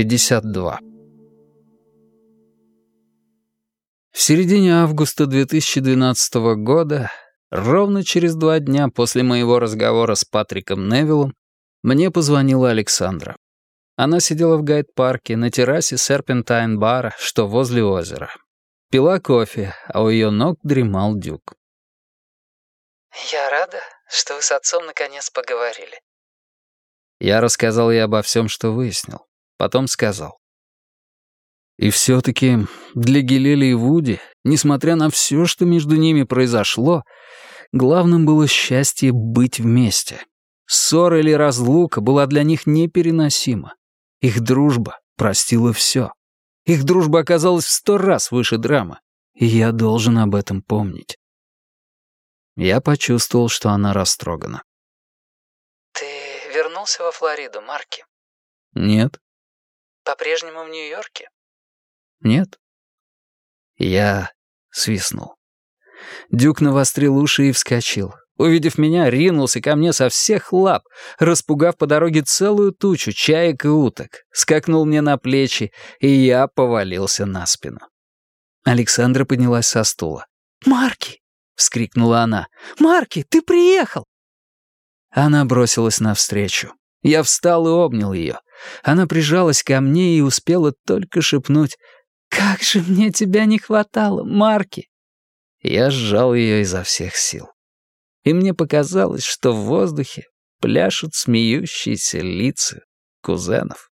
52. В середине августа 2012 года, ровно через два дня после моего разговора с Патриком Невиллом, мне позвонила Александра. Она сидела в гайд-парке на террасе Серпентайн-бара, что возле озера. Пила кофе, а у ее ног дремал дюк. «Я рада, что вы с отцом наконец поговорили». Я рассказал ей обо всем, что выяснил. Потом сказал. И все-таки для Гелели и Вуди, несмотря на все, что между ними произошло, главным было счастье быть вместе. Ссора или разлука была для них непереносима. Их дружба простила все. Их дружба оказалась в сто раз выше драмы, и я должен об этом помнить. Я почувствовал, что она растрогана. «Ты вернулся во Флориду, Марки?» «Нет». По-прежнему в Нью-Йорке? Нет. Я свистнул. Дюк навострил уши и вскочил. Увидев меня, ринулся ко мне со всех лап, распугав по дороге целую тучу чаек и уток, скакнул мне на плечи, и я повалился на спину. Александра поднялась со стула. «Марки!» — вскрикнула она. «Марки, ты приехал!» Она бросилась навстречу. Я встал и обнял ее. Она прижалась ко мне и успела только шепнуть «Как же мне тебя не хватало, Марки!» Я сжал ее изо всех сил. И мне показалось, что в воздухе пляшут смеющиеся лица кузенов.